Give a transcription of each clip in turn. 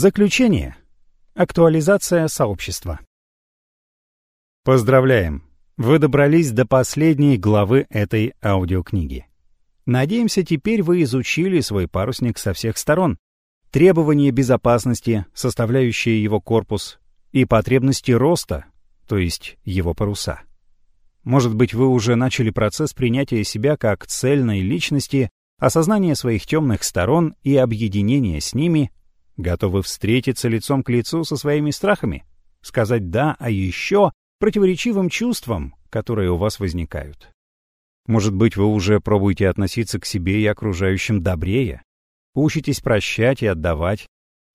Заключение. Актуализация сообщества. Поздравляем! Вы добрались до последней главы этой аудиокниги. Надеемся, теперь вы изучили свой парусник со всех сторон. Требования безопасности, составляющие его корпус, и потребности роста, то есть его паруса. Может быть, вы уже начали процесс принятия себя как цельной личности, осознания своих темных сторон и объединения с ними, готовы встретиться лицом к лицу со своими страхами, сказать «да», а еще противоречивым чувствам, которые у вас возникают. Может быть, вы уже пробуете относиться к себе и окружающим добрее, учитесь прощать и отдавать,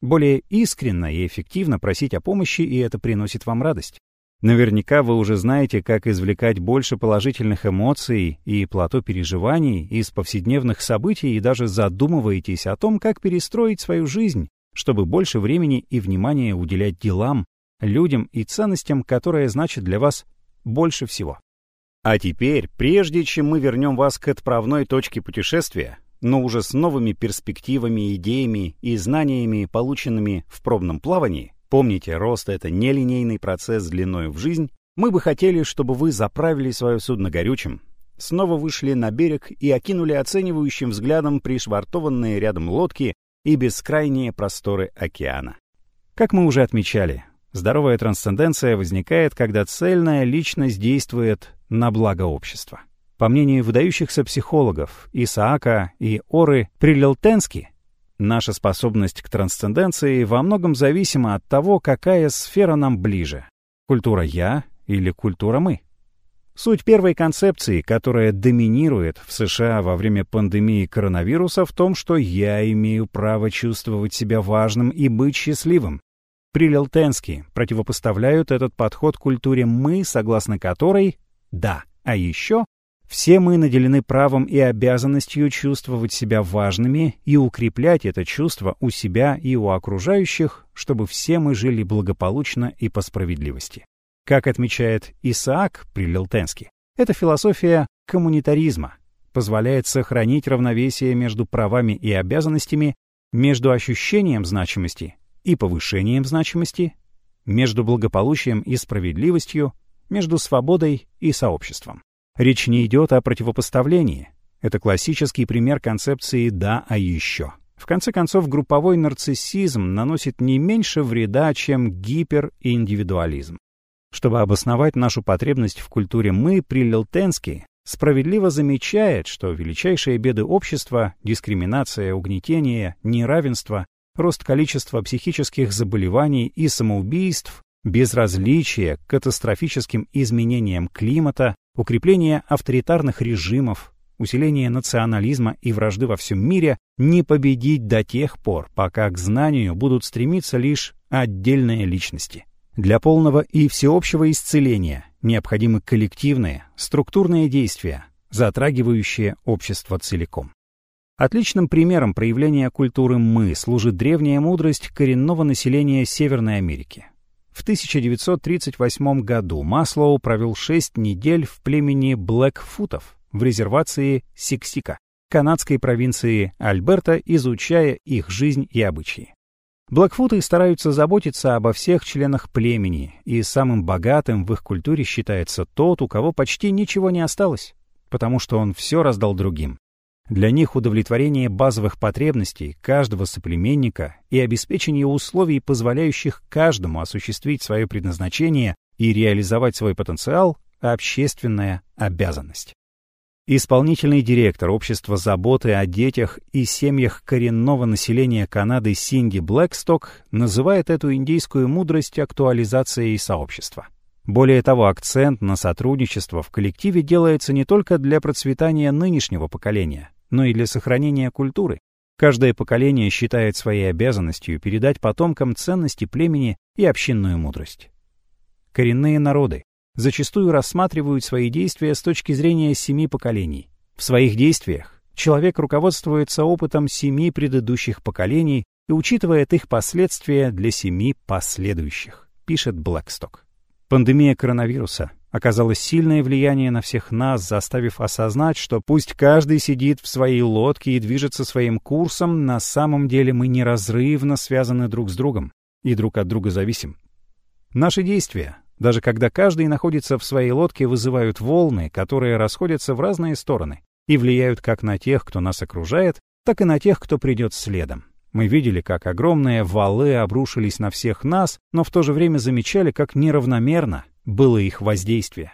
более искренно и эффективно просить о помощи, и это приносит вам радость. Наверняка вы уже знаете, как извлекать больше положительных эмоций и плато переживаний из повседневных событий и даже задумываетесь о том, как перестроить свою жизнь, чтобы больше времени и внимания уделять делам, людям и ценностям, которые значат для вас больше всего. А теперь, прежде чем мы вернем вас к отправной точке путешествия, но уже с новыми перспективами, идеями и знаниями, полученными в пробном плавании, помните, рост — это нелинейный процесс длиной в жизнь, мы бы хотели, чтобы вы заправили свое судно горючим, снова вышли на берег и окинули оценивающим взглядом пришвартованные рядом лодки и бескрайние просторы океана. Как мы уже отмечали, здоровая трансценденция возникает, когда цельная личность действует на благо общества. По мнению выдающихся психологов Исаака и Оры Прилелтенски, наша способность к трансценденции во многом зависима от того, какая сфера нам ближе — культура «я» или культура «мы». Суть первой концепции, которая доминирует в США во время пандемии коронавируса, в том, что я имею право чувствовать себя важным и быть счастливым. Прилелтенски противопоставляют этот подход культуре «мы», согласно которой «да». А еще все мы наделены правом и обязанностью чувствовать себя важными и укреплять это чувство у себя и у окружающих, чтобы все мы жили благополучно и по справедливости. Как отмечает Исаак Прилелтенский, эта философия коммунитаризма позволяет сохранить равновесие между правами и обязанностями, между ощущением значимости и повышением значимости, между благополучием и справедливостью, между свободой и сообществом. Речь не идет о противопоставлении. Это классический пример концепции «да, а еще». В конце концов, групповой нарциссизм наносит не меньше вреда, чем гипериндивидуализм. Чтобы обосновать нашу потребность в культуре «мы», Прилелтенский справедливо замечает, что величайшие беды общества — дискриминация, угнетение, неравенство, рост количества психических заболеваний и самоубийств, безразличие к катастрофическим изменениям климата, укрепление авторитарных режимов, усиление национализма и вражды во всем мире не победить до тех пор, пока к знанию будут стремиться лишь отдельные личности. Для полного и всеобщего исцеления необходимы коллективные, структурные действия, затрагивающие общество целиком. Отличным примером проявления культуры «мы» служит древняя мудрость коренного населения Северной Америки. В 1938 году Маслоу провел шесть недель в племени Блэкфутов в резервации Сиксика, канадской провинции Альберта, изучая их жизнь и обычаи. Блэкфуты стараются заботиться обо всех членах племени, и самым богатым в их культуре считается тот, у кого почти ничего не осталось, потому что он все раздал другим. Для них удовлетворение базовых потребностей каждого соплеменника и обеспечение условий, позволяющих каждому осуществить свое предназначение и реализовать свой потенциал – общественная обязанность. Исполнительный директор Общества заботы о детях и семьях коренного населения Канады Синди Блэксток называет эту индейскую мудрость актуализацией сообщества. Более того, акцент на сотрудничество в коллективе делается не только для процветания нынешнего поколения, но и для сохранения культуры. Каждое поколение считает своей обязанностью передать потомкам ценности племени и общинную мудрость. Коренные народы, зачастую рассматривают свои действия с точки зрения семи поколений. В своих действиях человек руководствуется опытом семи предыдущих поколений и учитывает их последствия для семи последующих, пишет Блэксток. Пандемия коронавируса оказало сильное влияние на всех нас, заставив осознать, что пусть каждый сидит в своей лодке и движется своим курсом, на самом деле мы неразрывно связаны друг с другом и друг от друга зависим. Наши действия, даже когда каждый находится в своей лодке, вызывают волны, которые расходятся в разные стороны и влияют как на тех, кто нас окружает, так и на тех, кто придет следом. Мы видели, как огромные валы обрушились на всех нас, но в то же время замечали, как неравномерно было их воздействие.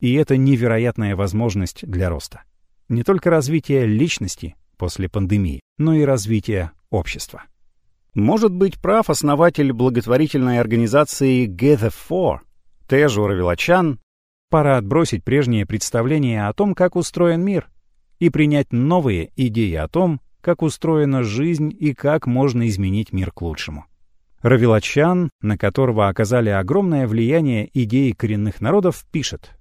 И это невероятная возможность для роста. Не только развитие личности после пандемии, но и развитие общества. Может быть прав основатель благотворительной организации Gather4, Т. Жора пора отбросить прежние представления о том, как устроен мир, и принять новые идеи о том, как устроена жизнь и как можно изменить мир к лучшему. Равилачан, на которого оказали огромное влияние идеи коренных народов, пишет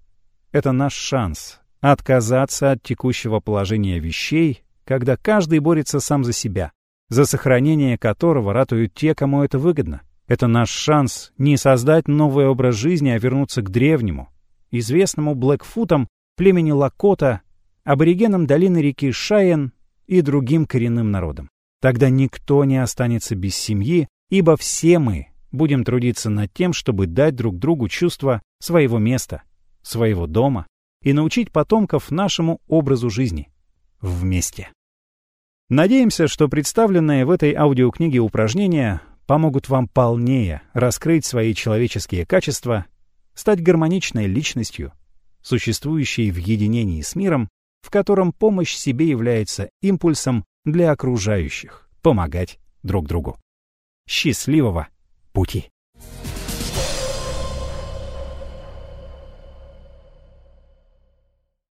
«Это наш шанс отказаться от текущего положения вещей, когда каждый борется сам за себя, за сохранение которого ратуют те, кому это выгодно, это наш шанс не создать новый образ жизни, а вернуться к древнему, известному Блэкфутам, племени Лакота, аборигенам долины реки Шайен и другим коренным народам. Тогда никто не останется без семьи, ибо все мы будем трудиться над тем, чтобы дать друг другу чувство своего места, своего дома и научить потомков нашему образу жизни. Вместе. Надеемся, что представленные в этой аудиокниге упражнения помогут вам полнее раскрыть свои человеческие качества, стать гармоничной личностью, существующей в единении с миром в котором помощь себе является импульсом для окружающих помогать друг другу. Счастливого пути!